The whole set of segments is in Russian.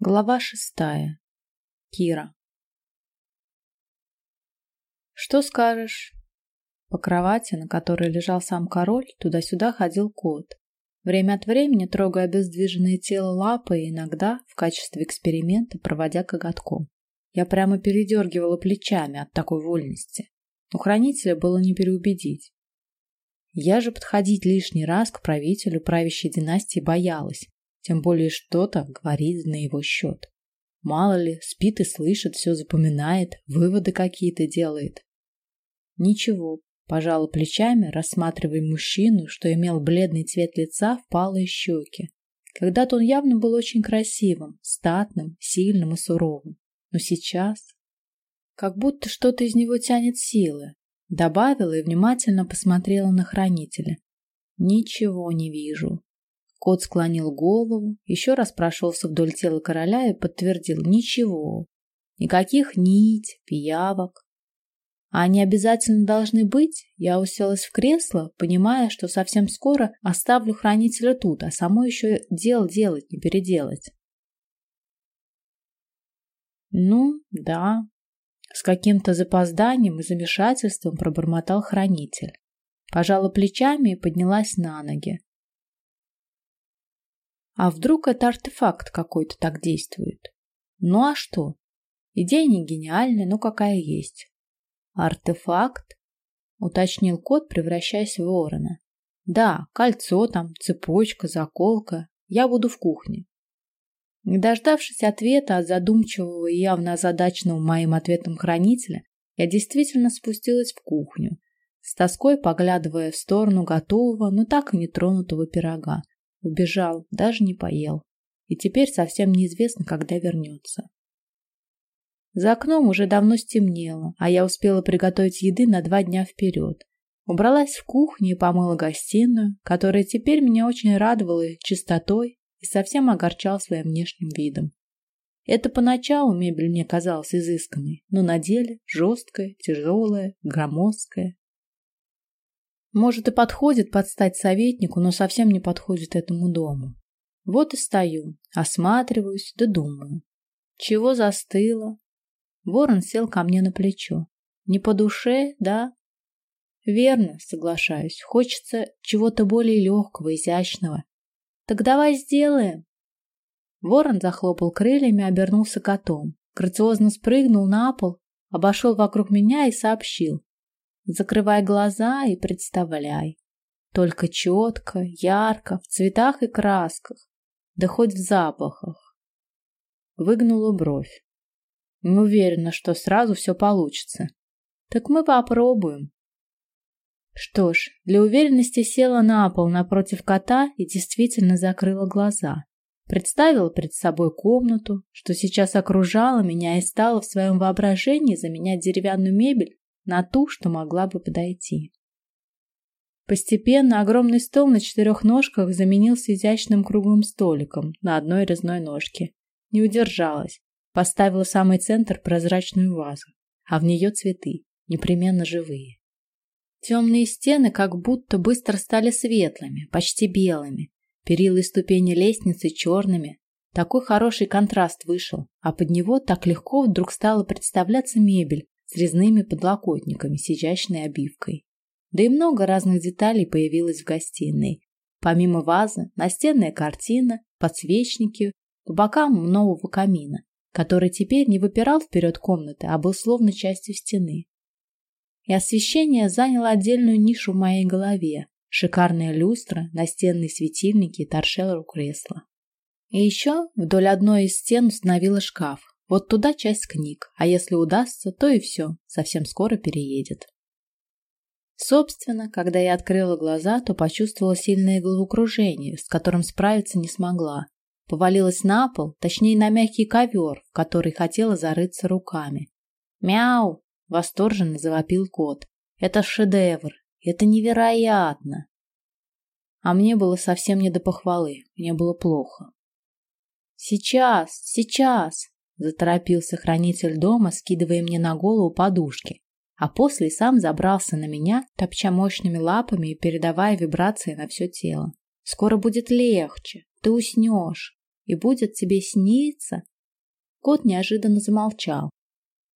Глава шестая. Кира. Что скажешь? По кровати, на которой лежал сам король, туда-сюда ходил кот. Время от времени трогая обездвиженное тело лапой и иногда, в качестве эксперимента, проводя коготком. Я прямо передергивала плечами от такой вольности. Но хранителя было не переубедить. Я же подходить лишний раз к правителю правящей династии боялась, тем более что-то говорит на его счет. Мало ли, спит и слышит, все запоминает, выводы какие-то делает. Ничего, пожала плечами, рассматривая мужчину, что имел бледный цвет лица, впалые щеки. Когда-то он явно был очень красивым, статным, сильным и суровым. Но сейчас... Как будто что-то из него тянет силы. Добавила и внимательно посмотрела на хранителя. Ничего не вижу. Кот склонил голову, еще раз прошелся вдоль тела короля и подтвердил ничего. Никаких нить, пиявок. А они обязательно должны быть? Я уселась в кресло, понимая, что совсем скоро оставлю хранителя тут, а самой еще дел делать, не переделать. Ну, да. С каким-то запозданием и замешательством пробормотал хранитель. Пожала плечами и поднялась на ноги. А вдруг это артефакт какой-то так действует? Ну а что? Идея не гениальная, но какая есть. Артефакт? Уточнил кот, превращаясь в ворона. Да, кольцо там, цепочка, заколка. Я буду в кухне. Не дождавшись ответа от задумчивого и явно озадаченного моим ответом хранителя, я действительно спустилась в кухню, с тоской поглядывая в сторону готового, но так и не тронутого пирога, Убежал, даже не поел. И теперь совсем неизвестно, когда вернется. За окном уже давно стемнело, а я успела приготовить еды на два дня вперед. Убралась в кухню и помыла гостиную, которая теперь меня очень радовала чистотой и совсем огорчала своим внешним видом. Это поначалу мебель мне казалась изысканной, но на деле жесткая, тяжелая, громоздкая. Может, и подходит под стать советнику, но совсем не подходит этому дому. Вот и стою, осматриваюсь, да думаю. Чего застыло? Ворон сел ко мне на плечо. Не по душе, да? Верно, соглашаюсь. Хочется чего-то более легкого, изящного. Так давай сделаем. Ворон захлопал крыльями, обернулся котом. Грациозно спрыгнул на пол, обошел вокруг меня и сообщил. Закрывай глаза и представляй. Только четко, ярко, в цветах и красках, да хоть в запахах. Выгнула бровь. Не уверена, что сразу все получится. Так мы попробуем. Что ж, для уверенности села на пол напротив кота и действительно закрыла глаза. Представила перед собой комнату, что сейчас окружала меня и стала в своем воображении заменять деревянную мебель на ту, что могла бы подойти. Постепенно огромный стол на четырех ножках заменился изящным круглым столиком на одной резной ножке. Не удержалась, поставила в самый центр прозрачную вазу, а в нее цветы, непременно живые. Темные стены как будто быстро стали светлыми, почти белыми, перила и ступени лестницы черными. Такой хороший контраст вышел, а под него так легко вдруг стала представляться мебель с резными подлокотниками с изящной обивкой. Да и много разных деталей появилось в гостиной. Помимо вазы, настенная картина, подсвечники, по бокам нового камина, который теперь не выпирал вперед комнаты, а был словно частью стены. И освещение заняло отдельную нишу в моей голове. Шикарная люстра, настенные светильники и торшер у кресла. И еще вдоль одной из стен установила шкаф, вот туда часть книг, а если удастся, то и все, совсем скоро переедет. Собственно, когда я открыла глаза, то почувствовала сильное головокружение, с которым справиться не смогла. Повалилась на пол, точнее на мягкий ковер, в который хотела зарыться руками. «Мяу!» — восторженно завопил кот. «Это шедевр! Это невероятно!» А мне было совсем не до похвалы, мне было плохо. «Сейчас! Сейчас!» Заторопился хранитель дома, скидывая мне на голову подушки, а после сам забрался на меня, топча мощными лапами и передавая вибрации на все тело. «Скоро будет легче, ты уснешь. и будет тебе сниться. Кот неожиданно замолчал.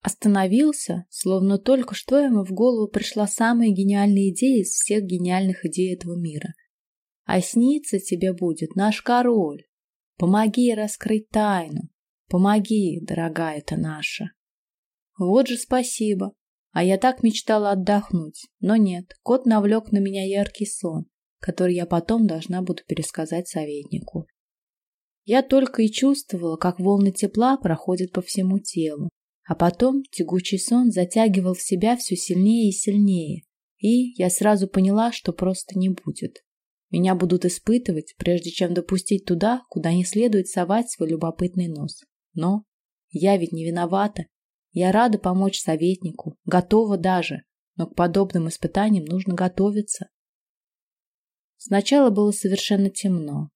Остановился, словно только что ему в голову пришла самая гениальная идея из всех гениальных идей этого мира. А снится тебе будет наш король. Помоги раскрыть тайну. Помоги, дорогая ты наша. Вот же спасибо. А я так мечтала отдохнуть. Но нет, кот навлек на меня яркий сон, который я потом должна буду пересказать советнику. Я только и чувствовала, как волны тепла проходят по всему телу, а потом тягучий сон затягивал в себя все сильнее и сильнее, и я сразу поняла, что просто не будет. Меня будут испытывать, прежде чем допустить туда, куда не следует совать свой любопытный нос. Но я ведь не виновата. Я рада помочь советнику, готова даже, но к подобным испытаниям нужно готовиться. Сначала было совершенно темно.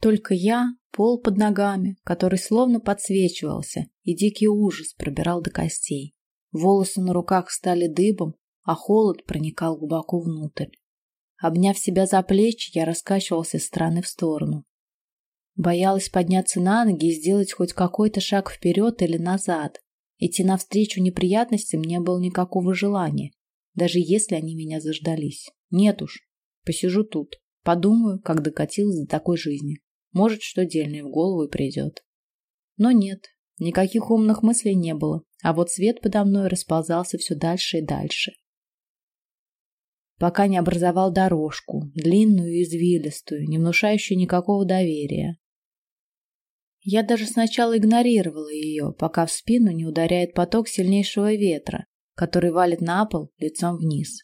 Только я, пол под ногами, который словно подсвечивался, и дикий ужас пробирал до костей. Волосы на руках стали дыбом, а холод проникал глубоко внутрь. Обняв себя за плечи, я раскачивался из стороны в сторону. Боялась подняться на ноги и сделать хоть какой-то шаг вперед или назад. Идти навстречу неприятностям не было никакого желания, даже если они меня заждались. Нет уж, посижу тут, подумаю, как докатилась до такой жизни. Может, что дельное в голову и придет. Но нет, никаких умных мыслей не было, а вот свет подо мной расползался все дальше и дальше. Пока не образовал дорожку, длинную и извилистую, не внушающую никакого доверия. Я даже сначала игнорировала ее, пока в спину не ударяет поток сильнейшего ветра, который валит на пол лицом вниз.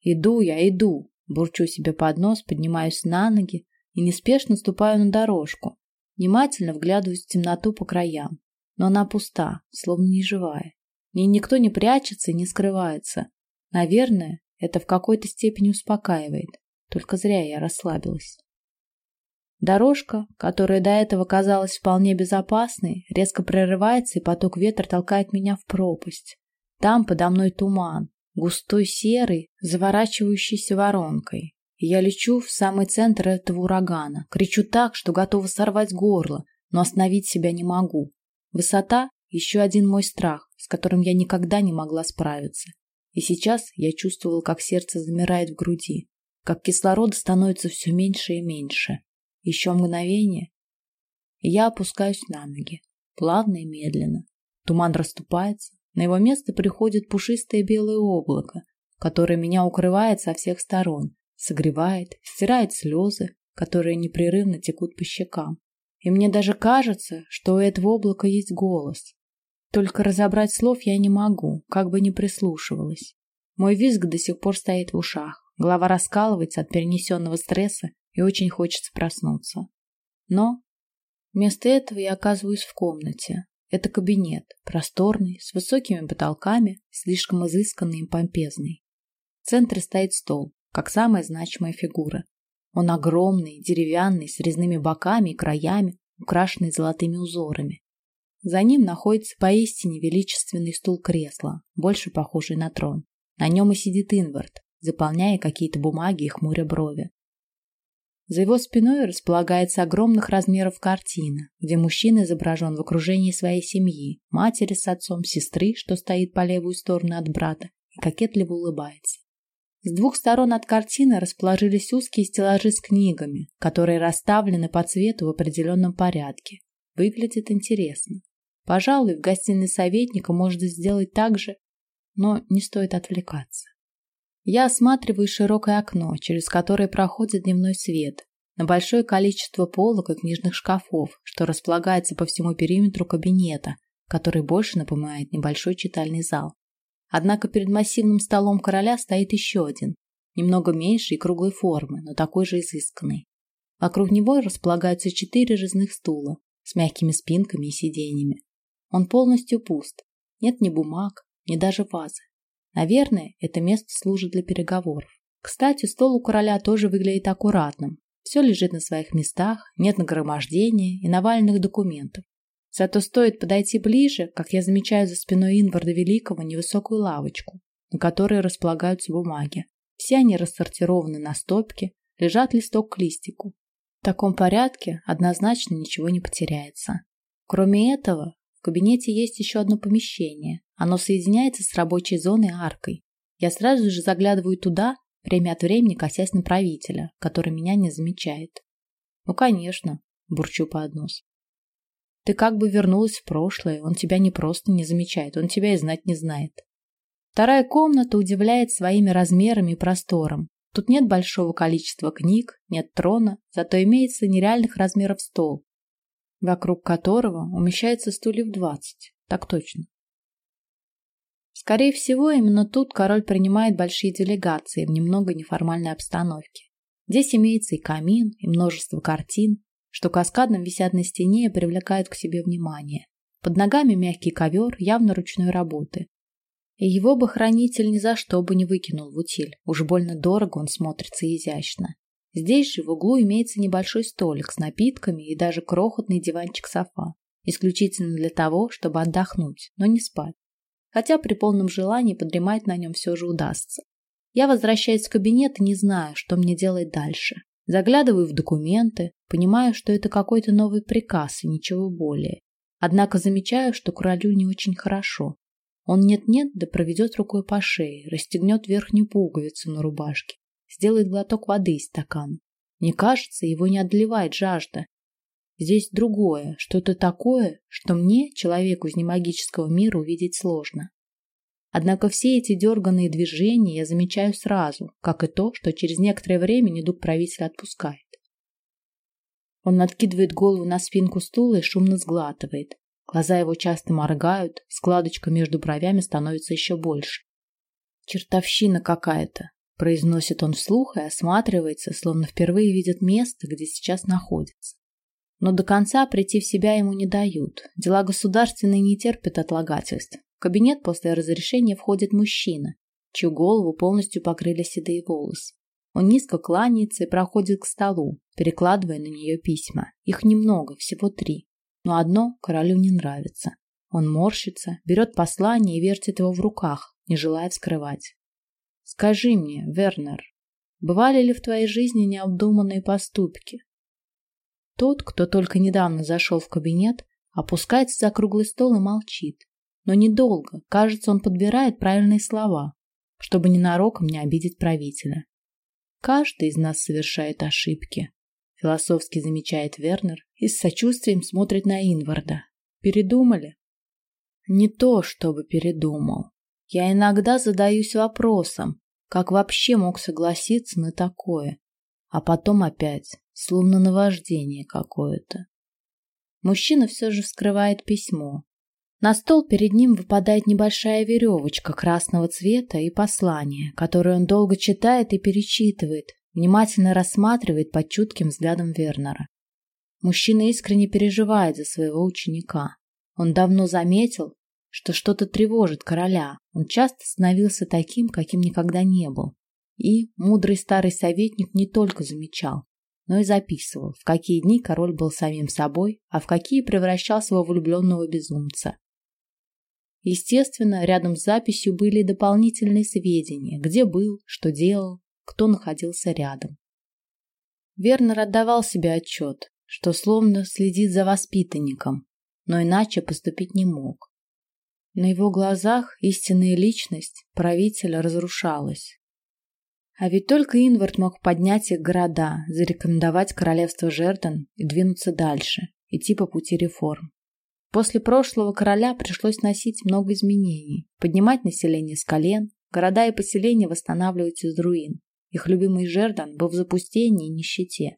Иду я, иду, бурчу себе под нос, поднимаюсь на ноги и неспешно ступаю на дорожку, внимательно вглядываюсь в темноту по краям. Но она пуста, словно не живая. В ней никто не прячется и не скрывается. Наверное, это в какой-то степени успокаивает. Только зря я расслабилась. Дорожка, которая до этого казалась вполне безопасной, резко прерывается, и поток ветра толкает меня в пропасть. Там подо мной туман, густой серый, заворачивающийся воронкой. Я лечу в самый центр этого урагана, кричу так, что готова сорвать горло, но остановить себя не могу. Высота – еще один мой страх, с которым я никогда не могла справиться. И сейчас я чувствовала, как сердце замирает в груди, как кислорода становится все меньше и меньше. Еще мгновение, и я опускаюсь на ноги, плавно и медленно. Туман расступается, на его место приходит пушистое белое облако, которое меня укрывает со всех сторон, согревает, стирает слезы, которые непрерывно текут по щекам. И мне даже кажется, что у этого облака есть голос. Только разобрать слов я не могу, как бы ни прислушивалась. Мой визг до сих пор стоит в ушах, голова раскалывается от перенесенного стресса и очень хочется проснуться. Но вместо этого я оказываюсь в комнате. Это кабинет, просторный, с высокими потолками, слишком изысканный и помпезный. В центре стоит стол, как самая значимая фигура. Он огромный, деревянный, с резными боками и краями, украшенный золотыми узорами. За ним находится поистине величественный стул-кресло, больше похожий на трон. На нем и сидит Инвард, заполняя какие-то бумаги и хмуря брови. За его спиной располагается огромных размеров картина, где мужчина изображен в окружении своей семьи, матери с отцом, сестры, что стоит по левую сторону от брата и кокетливо улыбается. С двух сторон от картины расположились узкие стеллажи с книгами, которые расставлены по цвету в определенном порядке. Выглядит интересно. Пожалуй, в гостиной советника можно сделать так же, но не стоит отвлекаться. Я осматриваю широкое окно, через которое проходит дневной свет, на большое количество полок и книжных шкафов, что располагается по всему периметру кабинета, который больше напоминает небольшой читальный зал. Однако перед массивным столом короля стоит еще один, немного меньше и круглой формы, но такой же изысканный. Вокруг него располагаются четыре резных стула с мягкими спинками и сиденьями. Он полностью пуст. Нет ни бумаг, ни даже вазы. Наверное, это место служит для переговоров. Кстати, стол у короля тоже выглядит аккуратным. Все лежит на своих местах, нет нагромождения и наваленных документов. Зато стоит подойти ближе, как я замечаю за спиной Инварда Великого невысокую лавочку, на которой располагаются бумаги. Все они рассортированы на стопки, лежат листок к листику. В таком порядке однозначно ничего не потеряется. Кроме этого, в кабинете есть еще одно помещение. Оно соединяется с рабочей зоной аркой. Я сразу же заглядываю туда, время от времени косясь на правителя, который меня не замечает. Ну, конечно, бурчу под нос. Ты как бы вернулась в прошлое, он тебя не просто не замечает, он тебя и знать не знает. Вторая комната удивляет своими размерами и простором. Тут нет большого количества книг, нет трона, зато имеется нереальных размеров стол, вокруг которого умещается стульев двадцать. Так точно. Скорее всего, именно тут король принимает большие делегации в немного неформальной обстановке. Здесь имеется и камин, и множество картин, что каскадом висят на стене и привлекают к себе внимание. Под ногами мягкий ковер, явно ручной работы. И его бы хранитель ни за что бы не выкинул в утиль. Уж больно дорого он смотрится изящно. Здесь же в углу имеется небольшой столик с напитками и даже крохотный диванчик-софа. Исключительно для того, чтобы отдохнуть, но не спать. Хотя при полном желании подремать на нем все же удастся. Я возвращаюсь в кабинет и не знаю, что мне делать дальше. Заглядываю в документы, понимаю, что это какой-то новый приказ и ничего более. Однако замечаю, что королю не очень хорошо. Он нет-нет, да проведет рукой по шее, расстегнет верхнюю пуговицу на рубашке, сделает глоток воды из стакана. Мне кажется, его не одолевает жажда. Здесь другое, что-то такое, что мне, человеку из немагического мира, увидеть сложно. Однако все эти дерганные движения я замечаю сразу, как и то, что через некоторое время недуг правителя отпускает. Он откидывает голову на спинку стула и шумно сглатывает. Глаза его часто моргают, складочка между бровями становится еще больше. «Чертовщина какая-то!» – произносит он вслух и осматривается, словно впервые видит место, где сейчас находится. Но до конца прийти в себя ему не дают. Дела государственные не терпят отлагательств кабинет после разрешения входит мужчина, чью голову полностью покрыли седые волосы. Он низко кланяется и проходит к столу, перекладывая на нее письма. Их немного, всего три. Но одно королю не нравится. Он морщится, берет послание и вертит его в руках, не желая вскрывать. «Скажи мне, Вернер, бывали ли в твоей жизни необдуманные поступки?» Тот, кто только недавно зашел в кабинет, опускается за круглый стол и молчит, но недолго. Кажется, он подбирает правильные слова, чтобы ненароком не обидеть правителя. Каждый из нас совершает ошибки, философски замечает Вернер и с сочувствием смотрит на Инварда. Передумали? Не то, чтобы передумал. Я иногда задаюсь вопросом, как вообще мог согласиться на такое, а потом опять, словно наваждение какое-то. Мужчина все же вскрывает письмо, на стол перед ним выпадает небольшая веревочка красного цвета и послание, которое он долго читает и перечитывает, внимательно рассматривает под чутким взглядом Вернера. Мужчина искренне переживает за своего ученика. Он давно заметил, что что-то тревожит короля. Он часто становился таким, каким никогда не был. И мудрый старый советник не только замечал, но и записывал, в какие дни король был самим собой, а в какие превращался во влюбленного безумца. Естественно, рядом с записью были дополнительные сведения, где был, что делал, кто находился рядом. Вернер отдавал себе отчет, что словно следит за воспитанником, но иначе поступить не мог. На его глазах истинная личность правителя разрушалась. А ведь только Инвард мог поднять их города, зарекомендовать королевство Жерден и двинуться дальше, идти по пути реформ. После прошлого короля пришлось носить много изменений, поднимать население с колен, города и поселения восстанавливать из руин. Их любимый Жердан был в запустении и нищете.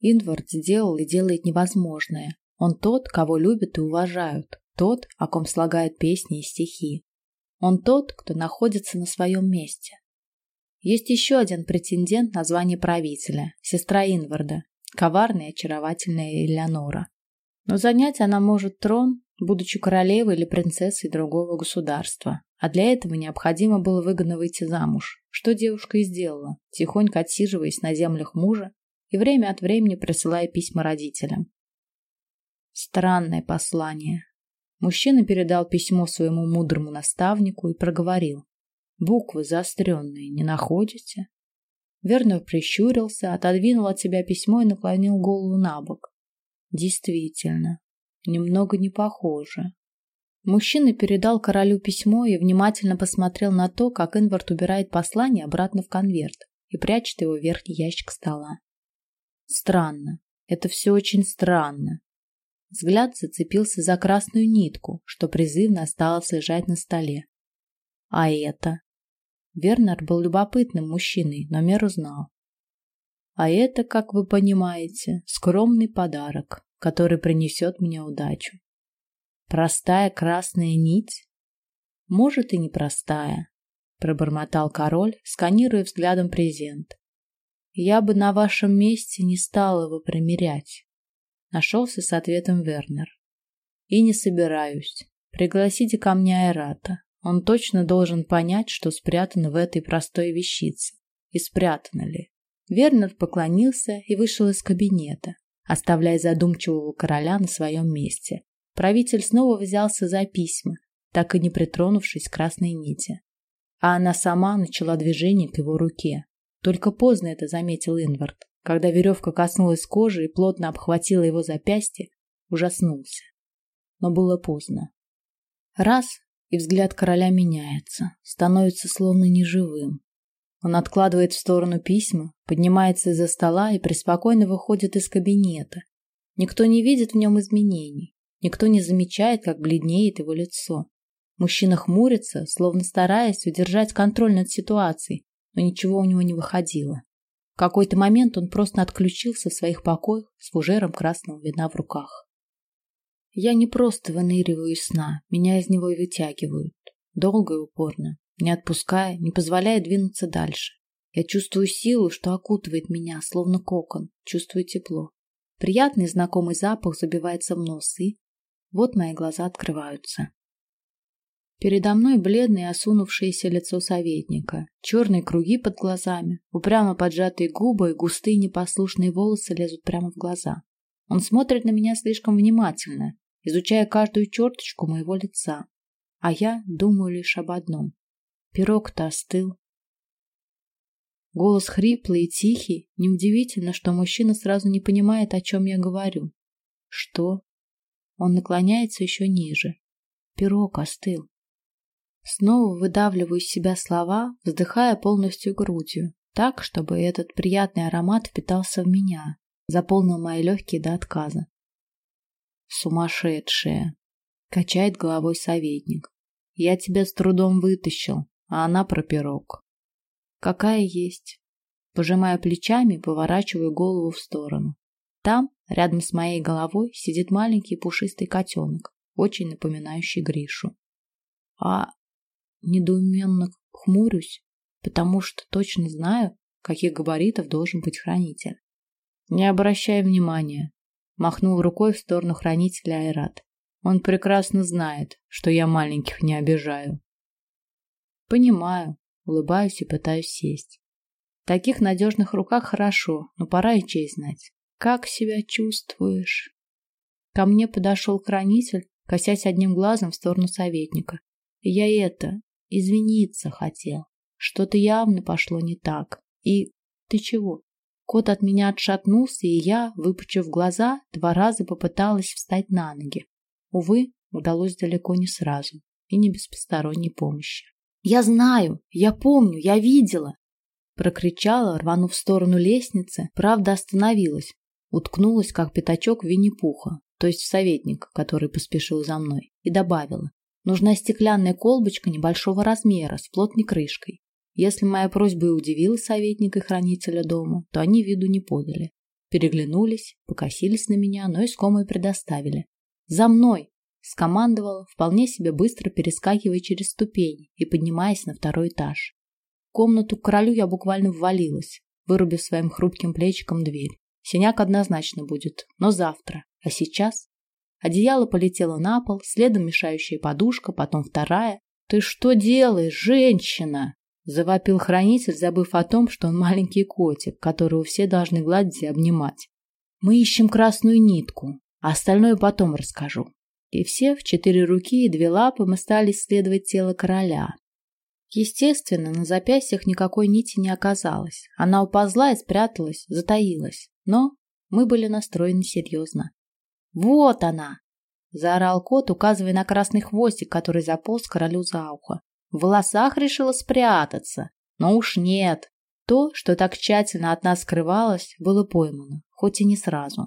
Инвард сделал и делает невозможное. Он тот, кого любят и уважают, тот, о ком слагают песни и стихи. Он тот, кто находится на своем месте. Есть еще один претендент на звание правителя, сестра Инварда, коварная и очаровательная Элеонора. Но занять она может трон, будучи королевой или принцессой другого государства. А для этого необходимо было выгодно выйти замуж, что девушка и сделала, тихонько отсиживаясь на землях мужа и время от времени присылая письма родителям. Странное послание. Мужчина передал письмо своему мудрому наставнику и проговорил. Буквы заостренные не находите? Вернер прищурился, отодвинул от себя письмо и наклонил голову на бок. Действительно, немного не похоже. Мужчина передал королю письмо и внимательно посмотрел на то, как Инвард убирает послание обратно в конверт и прячет его в верхний ящик стола. Странно. Это все очень странно. Взгляд зацепился за красную нитку, что призывно осталось лежать на столе. А это? Вернер был любопытным мужчиной, но меру знал. А это, как вы понимаете, скромный подарок, который принесет мне удачу. Простая красная нить? Может и не простая, пробормотал король, сканируя взглядом презент. Я бы на вашем месте не стал его примерять. Нашелся с ответом Вернер. И не собираюсь. Пригласите ко мне Айрата. Он точно должен понять, что спрятано в этой простой вещице. И спрятано ли. Вернер поклонился и вышел из кабинета, оставляя задумчивого короля на своем месте. Правитель снова взялся за письма, так и не притронувшись к красной нити. А она сама начала движение к его руке. Только поздно это заметил Инвард. Когда веревка коснулась кожи и плотно обхватила его запястье, ужаснулся. Но было поздно. Раз, и взгляд короля меняется, становится словно неживым. Он откладывает в сторону письма, поднимается из-за стола и преспокойно выходит из кабинета. Никто не видит в нем изменений. Никто не замечает, как бледнеет его лицо. Мужчина хмурится, словно стараясь удержать контроль над ситуацией, но ничего у него не выходило. Какой-то момент он просто отключился в своих покоях с фужером красного вина в руках. Я не просто выныриваю из сна, меня из него вытягивают. Долго и упорно, не отпуская, не позволяя двинуться дальше. Я чувствую силу, что окутывает меня, словно кокон, чувствую тепло. Приятный знакомый запах забивается в нос, и вот мои глаза открываются. Передо мной бледное осунувшееся лицо советника, черные круги под глазами, упрямо поджатые губы густые непослушные волосы лезут прямо в глаза. Он смотрит на меня слишком внимательно, изучая каждую черточку моего лица. А я думаю лишь об одном. Пирог-то остыл. Голос хриплый и тихий. Неудивительно, что мужчина сразу не понимает, о чем я говорю. Что? Он наклоняется еще ниже. Пирог остыл. Снова выдавливаю из себя слова, вздыхая полностью грудью, так, чтобы этот приятный аромат впитался в меня, заполнил мои легкие до отказа. Сумасшедшая, качает головой советник. Я тебя с трудом вытащил, а она про пирог. Какая есть. Пожимая плечами, поворачиваю голову в сторону. Там, рядом с моей головой, сидит маленький пушистый котенок, очень напоминающий Гришу. А недоуменно хмурюсь, потому что точно знаю, каких габаритов должен быть хранитель. Не обращай внимания, махнул рукой в сторону хранителя Айрат. Он прекрасно знает, что я маленьких не обижаю. Понимаю, улыбаюсь и пытаюсь сесть. В таких надежных руках хорошо, но пора и честь знать. Как себя чувствуешь? Ко мне подошел хранитель, косясь одним глазом в сторону советника. Я это, извиниться хотел. Что-то явно пошло не так. И ты чего? Кот от меня отшатнулся, и я, выпучив глаза, два раза попыталась встать на ноги. Увы, удалось далеко не сразу и не без посторонней помощи. «Я знаю! Я помню! Я видела!» Прокричала, рванув в сторону лестницы, правда остановилась, уткнулась, как пятачок в Винни-Пуха, то есть в советник, который поспешил за мной, и добавила. Нужна стеклянная колбочка небольшого размера с плотной крышкой. Если моя просьба и удивила советника и хранителя дома, то они виду не подали. Переглянулись, покосились на меня, но искомое предоставили. «За мной!» – скомандовала, вполне себе быстро перескакивая через ступени и поднимаясь на второй этаж. В комнату к королю я буквально ввалилась, вырубив своим хрупким плечиком дверь. Синяк однозначно будет, но завтра. А сейчас? Одеяло полетело на пол, следом мешающая подушка, потом вторая. «Ты что делаешь, женщина?» Завопил хранитель, забыв о том, что он маленький котик, которого все должны гладить и обнимать. Мы ищем красную нитку, а остальное потом расскажу. И все в четыре руки и две лапы мы стали исследовать тело короля. Естественно, на запястьях никакой нити не оказалось. Она уползла и спряталась, затаилась. Но мы были настроены серьезно. «Вот она!» – заорал кот, указывая на красный хвостик, который заполз королю за ухо. В волосах решила спрятаться. Но уж нет. То, что так тщательно от нас скрывалось, было поймано, хоть и не сразу.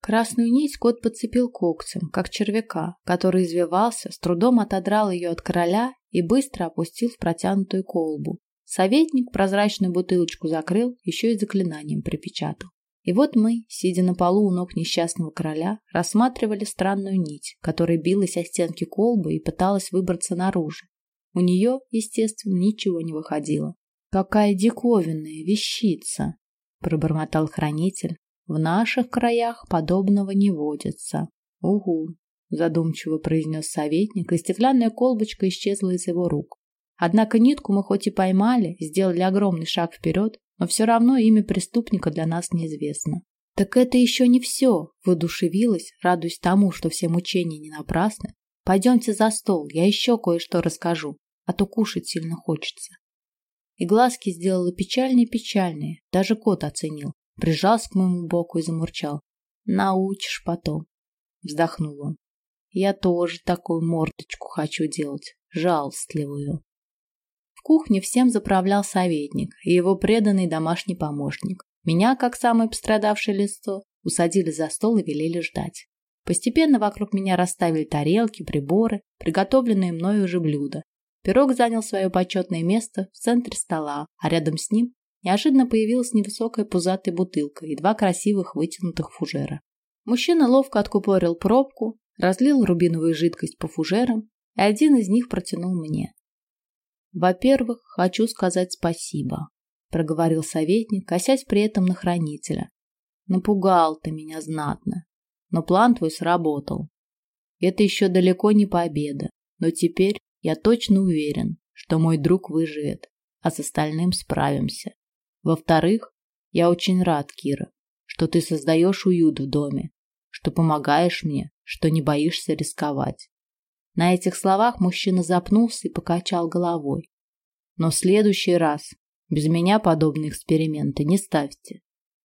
Красную нить кот подцепил когтем, как червяка, который извивался, с трудом отодрал ее от короля и быстро опустил в протянутую колбу. Советник прозрачную бутылочку закрыл, еще и заклинанием припечатал. И вот мы, сидя на полу у ног несчастного короля, рассматривали странную нить, которая билась о стенки колбы и пыталась выбраться наружу. У нее, естественно, ничего не выходило. Какая диковинная вещица, пробормотал хранитель. В наших краях подобного не водится. Угу, задумчиво произнес советник, и стеклянная колбочка исчезла из его рук. Однако нитку мы хоть и поймали, сделали огромный шаг вперед, но все равно имя преступника для нас неизвестно. Так это еще не все, воодушевилась, радуясь тому, что все мучения не напрасны. Пойдемте за стол, я еще кое-что расскажу, а то кушать сильно хочется. И глазки сделала печальные-печальные, даже кот оценил. Прижался к моему боку и замурчал. Научишь потом. Вздохнул он. Я тоже такую мордочку хочу делать, жалостливую. Кухне всем заправлял советник и его преданный домашний помощник. Меня, как самое пострадавшее лицо, усадили за стол и велели ждать. Постепенно вокруг меня расставили тарелки, приборы, приготовленные мною уже блюда, Пирог занял свое почетное место в центре стола, а рядом с ним неожиданно появилась невысокая пузатая бутылка и два красивых вытянутых фужера. Мужчина ловко откупорил пробку, разлил рубиновую жидкость по фужерам, и один из них протянул мне. «Во-первых, хочу сказать спасибо», — проговорил советник, косясь при этом на хранителя. «Напугал ты меня знатно, но план твой сработал. Это еще далеко не победа, но теперь я точно уверен, что мой друг выживет, а с остальным справимся. Во-вторых, я очень рад, Кира, что ты создаешь уют в доме, что помогаешь мне, что не боишься рисковать. На этих словах мужчина запнулся и покачал головой. Но в следующий раз без меня подобные эксперименты не ставьте.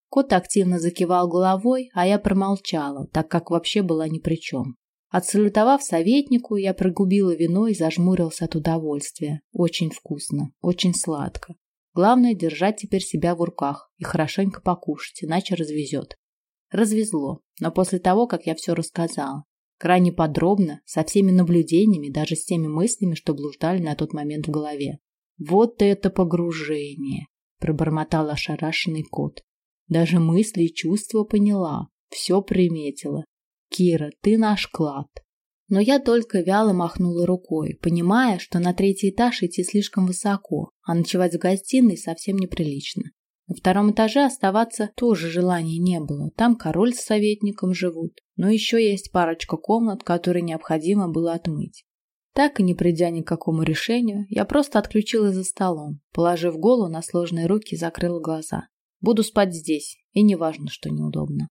Кот активно закивал головой, а я промолчала, так как вообще была ни при чем. Отсалютовав советнику, я прогубила вино и зажмурился от удовольствия. Очень вкусно, очень сладко. Главное держать теперь себя в руках и хорошенько покушать, иначе развезет. Развезло, но после того, как я все рассказала, крайне подробно, со всеми наблюдениями, даже с теми мыслями, что блуждали на тот момент в голове. Вот это погружение, пробормотал ошарашенный кот. Даже мысли и чувства поняла, все приметила, Кира, ты наш клад. Но я только вяло махнула рукой, понимая, что на третий этаж идти слишком высоко, а ночевать в гостиной совсем неприлично. На втором этаже оставаться тоже желания не было. Там король с советником живут. Но еще есть парочка комнат, которые необходимо было отмыть. Так и не придя ни к какому решению, я просто отключилась за столом, положив голову на сложные руки и закрыла глаза. Буду спать здесь, и неважно, что неудобно.